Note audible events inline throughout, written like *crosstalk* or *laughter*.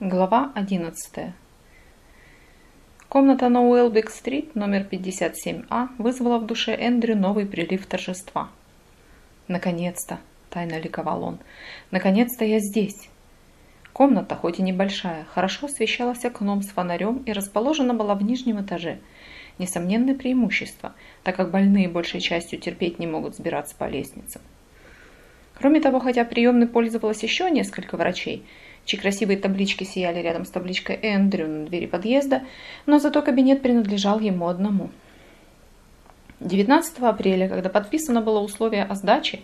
Глава 11. Комната на Уэлбик-стрит, номер 57А, вызвала в душе Эндрю новый прилив торжества. «Наконец-то!» – тайно ликовал он. «Наконец-то я здесь!» Комната, хоть и небольшая, хорошо освещалась окном с фонарем и расположена была в нижнем этаже. Несомненное преимущество, так как больные большей частью терпеть не могут сбираться по лестницам. Кроме того, хотя приемной пользовалось еще несколько врачей – чьи красивые таблички сияли рядом с табличкой Эндрю на двери подъезда, но зато кабинет принадлежал ему одному. 19 апреля, когда подписано было условие о сдаче,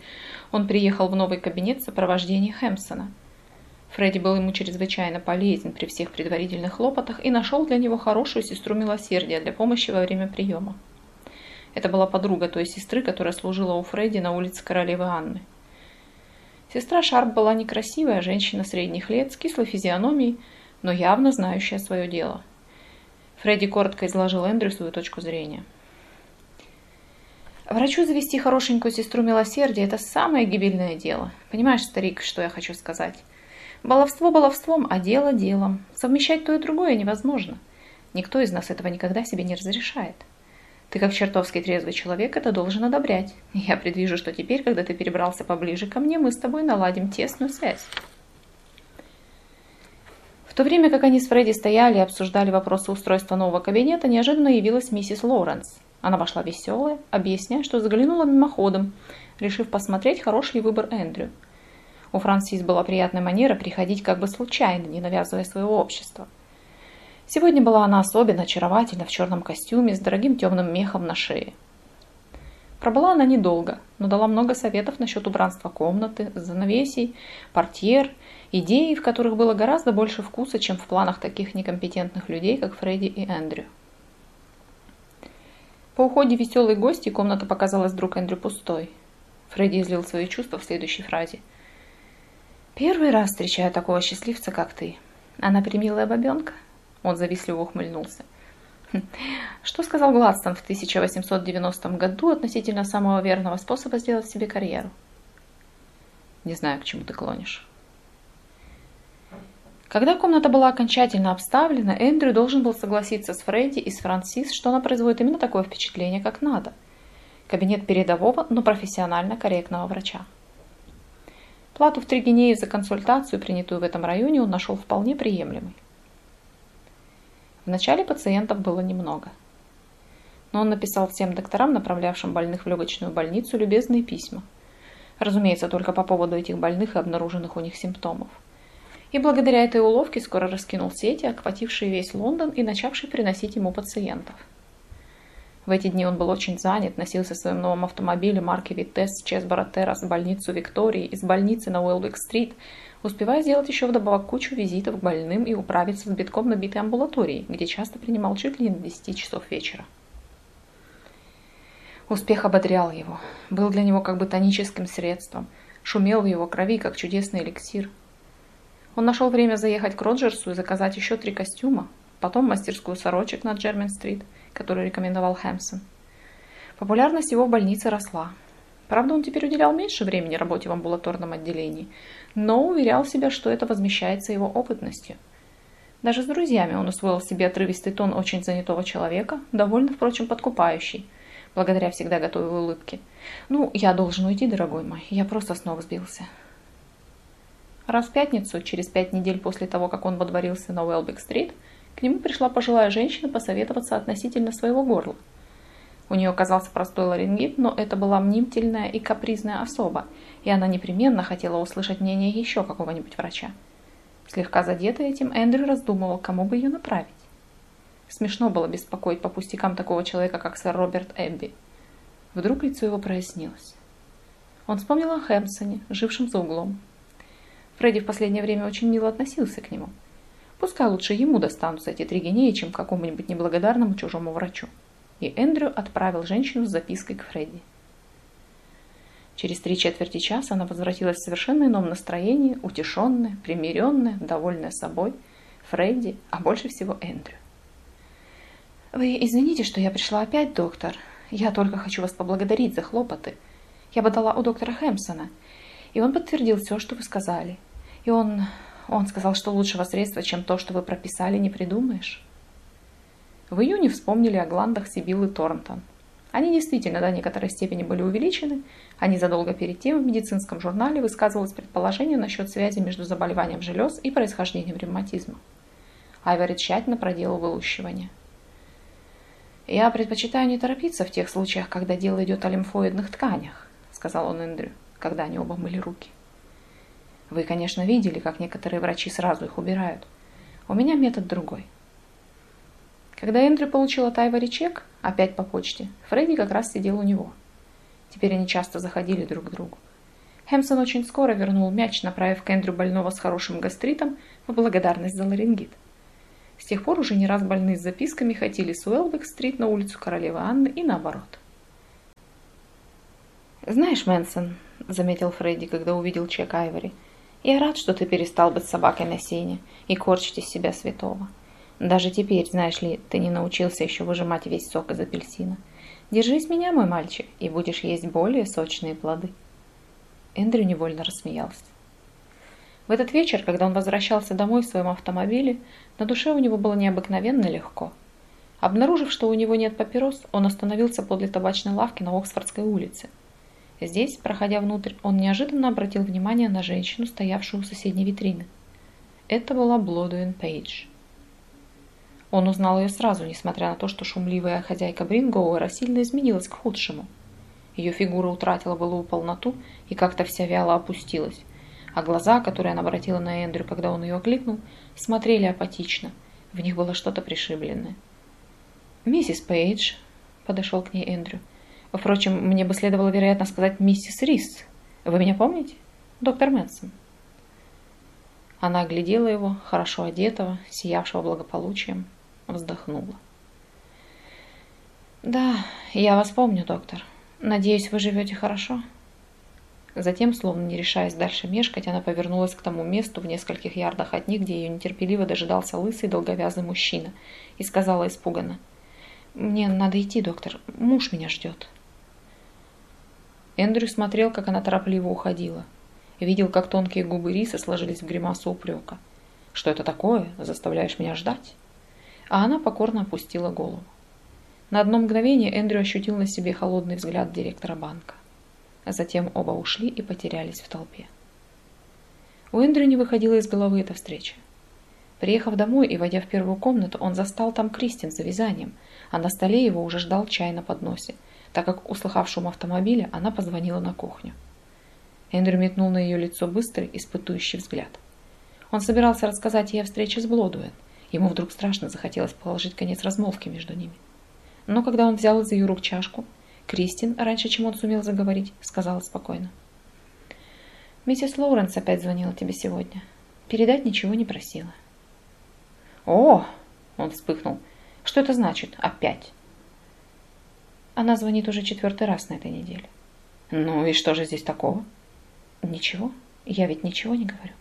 он приехал в новый кабинет в сопровождении Хэмпсона. Фредди был ему чрезвычайно полезен при всех предварительных хлопотах и нашел для него хорошую сестру милосердия для помощи во время приема. Это была подруга той сестры, которая служила у Фредди на улице Королевы Анны. Сестра Шарп была некрасивая женщина средних лет с кислой физиономией, но явно знающая свое дело. Фредди коротко изложил Эндрю свою точку зрения. Врачу завести хорошенькую сестру милосердия – это самое гибельное дело. Понимаешь, старик, что я хочу сказать? Баловство баловством, а дело делом. Совмещать то и другое невозможно. Никто из нас этого никогда себе не разрешает. Ты, как чертовски трезвый человек, это должен одобрять. Я предвижу, что теперь, когда ты перебрался поближе ко мне, мы с тобой наладим тесную связь. В то время как они с Фредди стояли и обсуждали вопросы устройства нового кабинета, неожиданно явилась миссис Лоуренс. Она вошла веселая, объясняя, что заглянула мимоходом, решив посмотреть, хороший ли выбор Эндрю. У Франсис была приятная манера приходить как бы случайно, не навязывая своего общества. Сегодня была она особенно очаровательна в черном костюме с дорогим темным мехом на шее. Пробыла она недолго, но дала много советов насчет убранства комнаты, занавесей, портьер, идей, в которых было гораздо больше вкуса, чем в планах таких некомпетентных людей, как Фредди и Эндрю. По уходе веселой гости комната показалась вдруг Эндрю пустой. Фредди излил свои чувства в следующей фразе. «Первый раз встречаю такого счастливца, как ты. Она примилая бабенка?» Он завистливо ухмыльнулся. Хм. Что сказал Гладстон в 1890 году относительно самого верного способа сделать себе карьеру? Не знаю, к чему ты клонишь. Когда комната была окончательно обставлена, Эндрю должен был согласиться с Фредди и с Франсис, что она производит именно такое впечатление, как надо. Кабинет передового, но профессионально корректного врача. Плату в три гинеи за консультацию, принятую в этом районе, он нашел вполне приемлемой. Вначале пациентов было немного. Но он написал всем докторам, направлявшим больных в легочную больницу, любезные письма. Разумеется, только по поводу этих больных и обнаруженных у них симптомов. И благодаря этой уловке скоро раскинул сети, охватившие весь Лондон и начавшие приносить ему пациентов. В эти дни он был очень занят, носился в своем новом автомобиле марки Витес Чесбора Террас в больницу Виктории, из больницы на Уэлвик-стрит, успевая сделать еще вдобавок кучу визитов к больным и управиться с битком набитой амбулаторией, где часто принимал чуть ли не до 10 часов вечера. Успех ободрял его, был для него как бы тоническим средством, шумел в его крови, как чудесный эликсир. Он нашел время заехать к Роджерсу и заказать еще три костюма, потом мастерскую сорочек на Джермен-стрит, которую рекомендовал Хэмсон. Популярность его в больнице росла. Правда, он теперь уделял меньше времени работе в амбулаторном отделении, но уверял себя, что это возмещается его опытностью. Даже с друзьями он усвоил себе отрывистый тон очень занятого человека, довольно, впрочем, подкупающий, благодаря всегда готовой улыбке. «Ну, я должен уйти, дорогой мой, я просто с ног сбился». Раз в пятницу, через пять недель после того, как он водворился на Уэлбек-стрит, к нему пришла пожилая женщина посоветоваться относительно своего горла – у нее оказался простой ларингит, но это была мнительная и капризная особа, и она непременно хотела услышать мнение еще какого-нибудь врача. Слегка задетый этим, Эндрю раздумывал, кому бы ее направить. Смешно было беспокоить по пустякам такого человека, как сэр Роберт Эбби. Вдруг лицо его прояснилось. Он вспомнил о Хэмпсоне, жившем за углом. Фредди в последнее время очень мило относился к нему. Пускай лучше ему достанутся эти три гинеи, чем какому-нибудь неблагодарному чужому врачу и Эндрю отправил женщину с запиской к Фредди. Через три четверти часа она возвратилась в совершенно ином настроении, утешенная, примиренная, довольная собой, Фредди, а больше всего Эндрю. «Вы извините, что я пришла опять, доктор. Я только хочу вас поблагодарить за хлопоты. Я бы дала у доктора Хэмпсона, и он подтвердил все, что вы сказали. И он... Он сказал, что лучшего средства, чем то, что вы прописали, не придумаешь. В июне вспомнили о гландах Сибиллы Торнтон. Они действительно до некоторой степени были увеличены, а незадолго перед тем в медицинском журнале высказывалось предположение насчет связи между заболеванием желез и происхождением ревматизма. Айвори тщательно проделал вылущивание. «Я предпочитаю не торопиться в тех случаях, когда дело идет о лимфоидных тканях», сказал он Эндрю, когда они оба мыли руки. «Вы, конечно, видели, как некоторые врачи сразу их убирают. У меня метод другой. Когда Эндрю получил от Айвори чек, опять по почте, Фредди как раз сидел у него. Теперь они часто заходили друг к другу. Хэмсон очень скоро вернул мяч, направив к Эндрю больного с хорошим гастритом в благодарность за ларингит. С тех пор уже не раз больные с записками ходили с Уэлбек-стрит на улицу Королевы Анны и наоборот. «Знаешь, Мэнсон», — заметил Фредди, когда увидел чек Айвори, — «я рад, что ты перестал быть собакой на сене и корчить из себя святого. Даже теперь, знаешь ли, ты не научился еще выжимать весь сок из апельсина. Держись меня, мой мальчик, и будешь есть более сочные плоды. Эндрю невольно рассмеялся. В этот вечер, когда он возвращался домой в своем автомобиле, на душе у него было необыкновенно легко. Обнаружив, что у него нет папирос, он остановился подле табачной лавки на Оксфордской улице. Здесь, проходя внутрь, он неожиданно обратил внимание на женщину, стоявшую у соседней витрины. Это была Блодуин Пейдж. Он узнал ее сразу, несмотря на то, что шумливая хозяйка Брингоуэра сильно изменилась к худшему. Ее фигура утратила былую полноту и как-то вся вяло опустилась, а глаза, которые она обратила на Эндрю, когда он ее окликнул, смотрели апатично. В них было что-то пришибленное. «Миссис Пейдж», — подошел к ней Эндрю. «Впрочем, мне бы следовало, вероятно, сказать миссис Рис. Вы меня помните? Доктор Мэнсон». Она оглядела его, хорошо одетого, сиявшего благополучием вздохнула. «Да, я вас помню, доктор. Надеюсь, вы живете хорошо?» Затем, словно не решаясь дальше мешкать, она повернулась к тому месту в нескольких ярдах от них, где ее нетерпеливо дожидался лысый долговязый мужчина, и сказала испуганно. «Мне надо идти, доктор. Муж меня ждет». Эндрю смотрел, как она торопливо уходила. Видел, как тонкие губы Риса сложились в гримасу упрека. «Что это такое? Заставляешь меня ждать?» А она покорно опустила голову. На одно мгновение Эндрю ощутил на себе холодный взгляд директора банка. А затем оба ушли и потерялись в толпе. У Эндрю не выходила из головы эта встреча. Приехав домой и войдя в первую комнату, он застал там Кристин за вязанием, а на столе его уже ждал чай на подносе, так как, услыхав шум автомобиля, она позвонила на кухню. Эндрю метнул на ее лицо быстрый, испытующий взгляд. Он собирался рассказать ей о встрече с Блодуэн, Ему вдруг страшно захотелось положить конец размолвке между ними. Но когда он взял из ее рук чашку, Кристин, раньше, чем он сумел заговорить, сказала спокойно. «Миссис Лоуренс опять звонила тебе сегодня. Передать ничего не просила». «О!» – он вспыхнул. «Что это значит? Опять?» Она звонит уже четвертый раз на этой неделе. «Ну и что же здесь такого?» «Ничего. Я ведь ничего не говорю».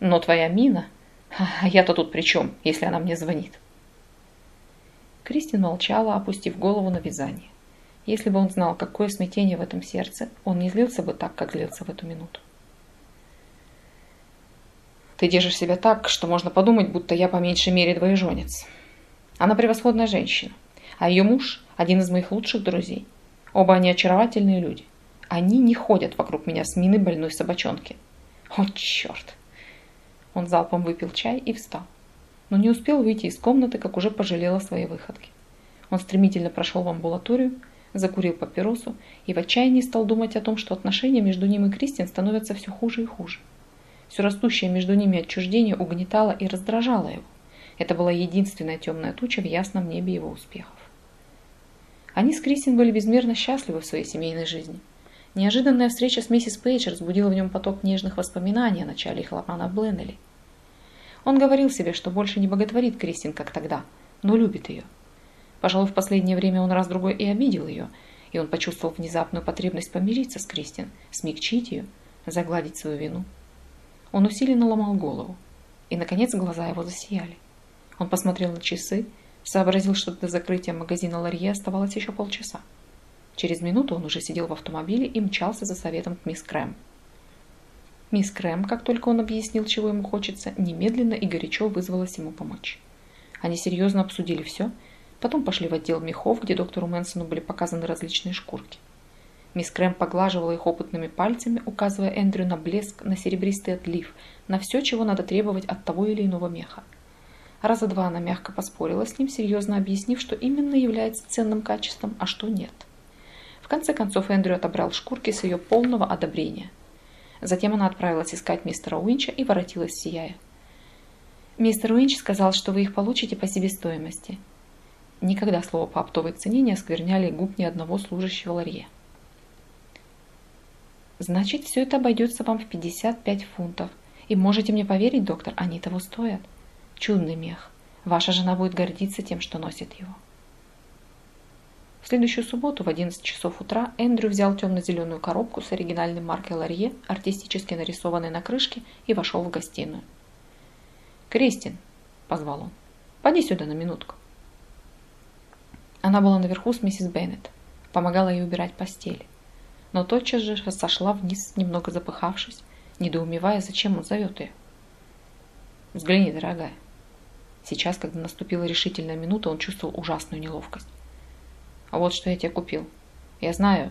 «Но твоя мина...» А я-то тут при чем, если она мне звонит? Кристин молчала, опустив голову на вязание. Если бы он знал, какое смятение в этом сердце, он не злился бы так, как злился в эту минуту. Ты держишь себя так, что можно подумать, будто я по меньшей мере двоеженец. Она превосходная женщина, а ее муж – один из моих лучших друзей. Оба они очаровательные люди. Они не ходят вокруг меня с миной больной собачонки. О, черт! Он залпом выпил чай и встал. Но не успел выйти из комнаты, как уже пожалел о своей выходке. Он стремительно прошел в амбулаторию, закурил папиросу и в отчаянии стал думать о том, что отношения между ним и Кристин становятся все хуже и хуже. Все растущее между ними отчуждение угнетало и раздражало его. Это была единственная темная туча в ясном небе его успехов. Они с Кристин были безмерно счастливы в своей семейной жизни. Неожиданная встреча с миссис Пейдж разбудила в нем поток нежных воспоминаний о начале их романа Бленнелли. Он говорил себе, что больше не боготворит Кристин, как тогда, но любит ее. Пожалуй, в последнее время он раз-другой и обидел ее, и он почувствовал внезапную потребность помириться с Кристин, смягчить ее, загладить свою вину. Он усиленно ломал голову, и, наконец, глаза его засияли. Он посмотрел на часы, сообразил, что до закрытия магазина Ларье оставалось еще полчаса. Через минуту он уже сидел в автомобиле и мчался за советом к мисс Крэм. Мисс Крэм, как только он объяснил, чего ему хочется, немедленно и горячо вызвалась ему помочь. Они серьезно обсудили все, потом пошли в отдел мехов, где доктору Мэнсону были показаны различные шкурки. Мисс Крэм поглаживала их опытными пальцами, указывая Эндрю на блеск, на серебристый отлив, на все, чего надо требовать от того или иного меха. Раза два она мягко поспорила с ним, серьезно объяснив, что именно является ценным качеством, а что нет. В конце концов Эндрю отобрал шкурки с ее полного одобрения. Затем она отправилась искать мистера Уинча и воротилась, сияя. «Мистер Уинч сказал, что вы их получите по себестоимости». Никогда слово по оптовой цене не оскверняли губ ни одного служащего ларье. Значит, все это обойдется вам в 55 фунтов. И можете мне поверить, доктор, они того стоят. Чудный мех. Ваша жена будет гордиться тем, что носит его. В следующую субботу в 11 часов утра Эндрю взял темно-зеленую коробку с оригинальной маркой Ларье, артистически нарисованной на крышке, и вошел в гостиную. «Кристин!» – позвал он. «Поди сюда на минутку». Она была наверху с миссис Беннет, помогала ей убирать постели но тотчас же сошла вниз, немного запыхавшись, недоумевая, зачем он зовет ее. «Взгляни, дорогая». Сейчас, когда наступила решительная минута, он чувствовал ужасную неловкость. «А вот что я тебе купил. Я знаю,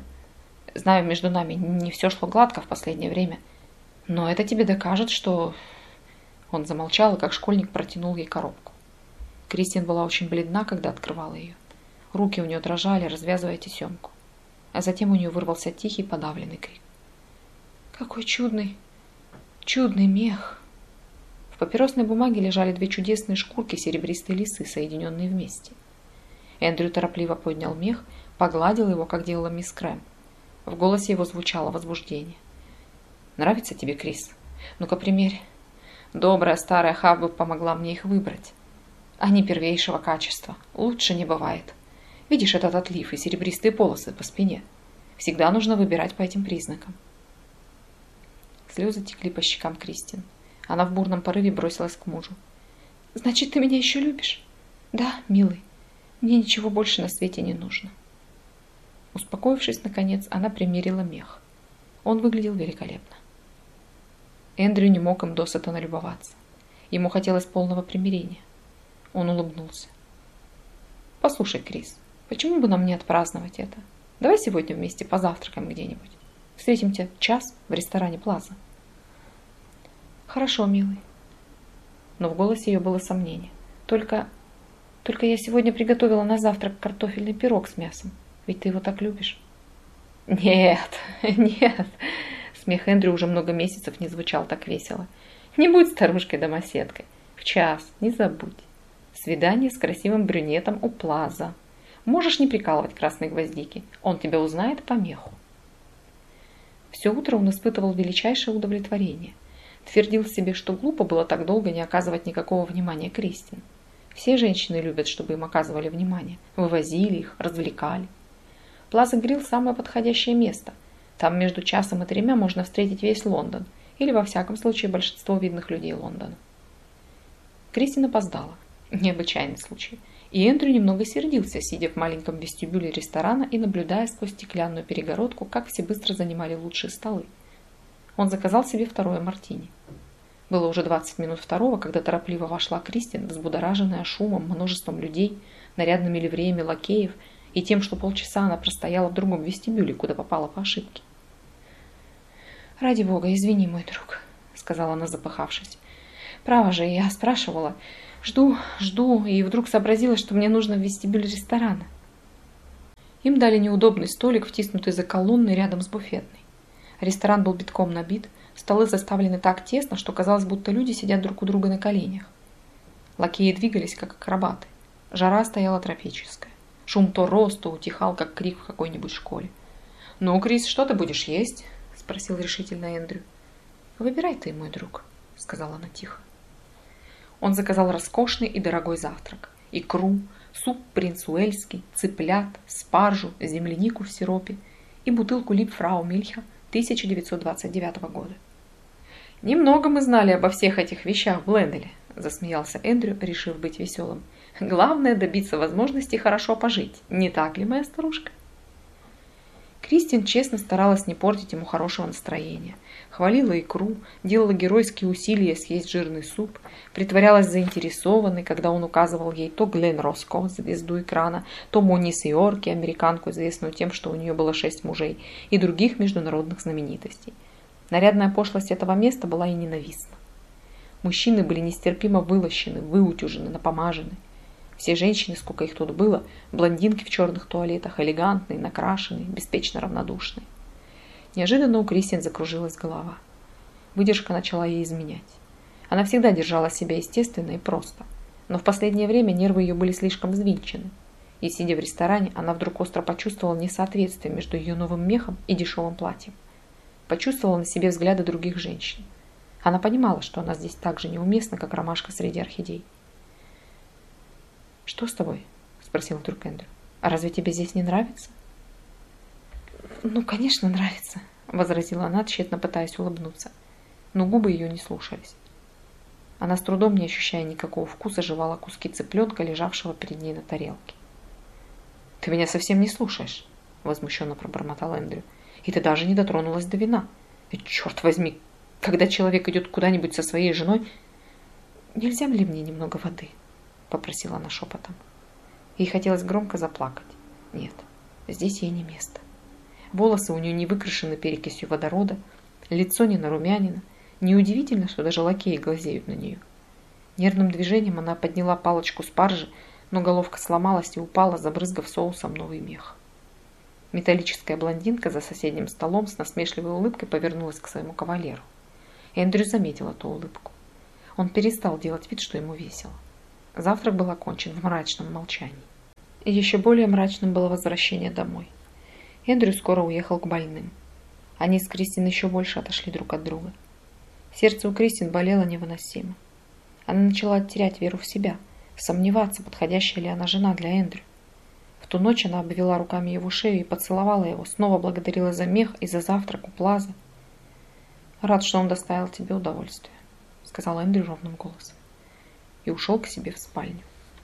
знаю, между нами не все шло гладко в последнее время, но это тебе докажет, что...» Он замолчал, и как школьник протянул ей коробку. Кристин была очень бледна, когда открывала ее. Руки у нее дрожали, развязывая тесемку а затем у нее вырвался тихий подавленный крик. «Какой чудный, чудный мех!» В папиросной бумаге лежали две чудесные шкурки серебристой лисы, соединенные вместе. Эндрю торопливо поднял мех, погладил его, как делала мисс Крэм. В голосе его звучало возбуждение. «Нравится тебе, Крис? Ну-ка, примерь. Добрая старая Хабба помогла мне их выбрать. Они первейшего качества. Лучше не бывает». Видишь этот отлив и серебристые полосы по спине? Всегда нужно выбирать по этим признакам. Слезы текли по щекам Кристин. Она в бурном порыве бросилась к мужу. «Значит, ты меня еще любишь?» «Да, милый. Мне ничего больше на свете не нужно». Успокоившись, наконец, она примерила мех. Он выглядел великолепно. Эндрю не мог им досыта налюбоваться. Ему хотелось полного примирения. Он улыбнулся. «Послушай, Крис, Почему бы нам не отпраздновать это? Давай сегодня вместе позавтракаем где-нибудь. Встретимся час в ресторане Плаза. Хорошо, милый. Но в голосе ее было сомнение. Только... Только я сегодня приготовила на завтрак картофельный пирог с мясом. Ведь ты его так любишь. Нет, *laughs* нет. Смех Эндрю уже много месяцев не звучал так весело. Не будь старушкой-домоседкой. В час, не забудь. Свидание с красивым брюнетом у Плаза. Можешь не прикалывать красные гвоздики, он тебя узнает по меху. Все утро он испытывал величайшее удовлетворение. Твердил себе, что глупо было так долго не оказывать никакого внимания Кристин. Все женщины любят, чтобы им оказывали внимание. Вывозили их, развлекали. Плаза Грилл – самое подходящее место. Там между часом и тремя можно встретить весь Лондон, или во всяком случае большинство видных людей Лондона. Кристин опоздала. Необычайный случай – и Эндрю немного сердился, сидя в маленьком вестибюле ресторана и наблюдая сквозь стеклянную перегородку, как все быстро занимали лучшие столы. Он заказал себе второе мартини. Было уже 20 минут второго, когда торопливо вошла Кристин, взбудораженная шумом, множеством людей, нарядными ливреями лакеев и тем, что полчаса она простояла в другом вестибюле, куда попала по ошибке. «Ради бога, извини, мой друг», — сказала она, запыхавшись. «Право же, я спрашивала, Жду, жду, и вдруг сообразила, что мне нужно в вестибюль ресторана. Им дали неудобный столик, втиснутый за колонной рядом с буфетной. Ресторан был битком набит, столы заставлены так тесно, что казалось, будто люди сидят друг у друга на коленях. Лакеи двигались, как акробаты. Жара стояла тропическая. Шум то рос, то утихал, как крик в какой-нибудь школе. «Ну, Крис, что ты будешь есть?» – спросил решительно Эндрю. «Выбирай ты, мой друг», – сказала она тихо. Он заказал роскошный и дорогой завтрак. Икру, суп принц Уэльский, цыплят, спаржу, землянику в сиропе и бутылку Липфрау Мильха 1929 года. «Немного мы знали обо всех этих вещах в Ленделе», – засмеялся Эндрю, решив быть веселым. «Главное – добиться возможности хорошо пожить. Не так ли, моя старушка?» Кристин честно старалась не портить ему хорошего настроения, хвалила икру, делала геройские усилия съесть жирный суп, притворялась заинтересованной, когда он указывал ей то Глен Роско, звезду экрана, то Монис Иорки, американку, известную тем, что у нее было шесть мужей, и других международных знаменитостей. Нарядная пошлость этого места была и ненавистна. Мужчины были нестерпимо вылощены, выутюжены, напомажены. Все женщины, сколько их тут было, блондинки в черных туалетах, элегантные, накрашенные, беспечно равнодушные. Неожиданно у Кристин закружилась голова. Выдержка начала ей изменять. Она всегда держала себя естественно и просто, но в последнее время нервы ее были слишком взвинчены. И сидя в ресторане, она вдруг остро почувствовала несоответствие между ее новым мехом и дешевым платьем. Почувствовала на себе взгляды других женщин. Она понимала, что она здесь так же неуместна, как ромашка среди орхидей. «Что с тобой?» – спросил вдруг Эндрю. «А разве тебе здесь не нравится?» «Ну, конечно, нравится», — возразила она, тщетно пытаясь улыбнуться. Но губы ее не слушались. Она с трудом, не ощущая никакого вкуса, жевала куски цыпленка, лежавшего перед ней на тарелке. «Ты меня совсем не слушаешь», — возмущенно пробормотал Эндрю. «И ты даже не дотронулась до вина. И черт возьми, когда человек идет куда-нибудь со своей женой...» «Нельзя ли мне немного воды?» — попросила она шепотом. Ей хотелось громко заплакать. Нет, здесь ей не место. Волосы у нее не выкрашены перекисью водорода, лицо не нарумянено. Неудивительно, что даже лакеи глазеют на нее. Нервным движением она подняла палочку спаржи, но головка сломалась и упала, забрызгав соусом новый мех. Металлическая блондинка за соседним столом с насмешливой улыбкой повернулась к своему кавалеру. Эндрю заметил эту улыбку. Он перестал делать вид, что ему весело. Завтрак был окончен в мрачном молчании. И еще более мрачным было возвращение домой. Эндрю скоро уехал к больным. Они с Кристин еще больше отошли друг от друга. Сердце у Кристин болело невыносимо. Она начала терять веру в себя, сомневаться, подходящая ли она жена для Эндрю. В ту ночь она обвела руками его шею и поцеловала его, снова благодарила за мех и за завтрак у Плаза. «Рад, что он доставил тебе удовольствие», — сказал Эндрю ровным голосом. И ушел к себе в спальню.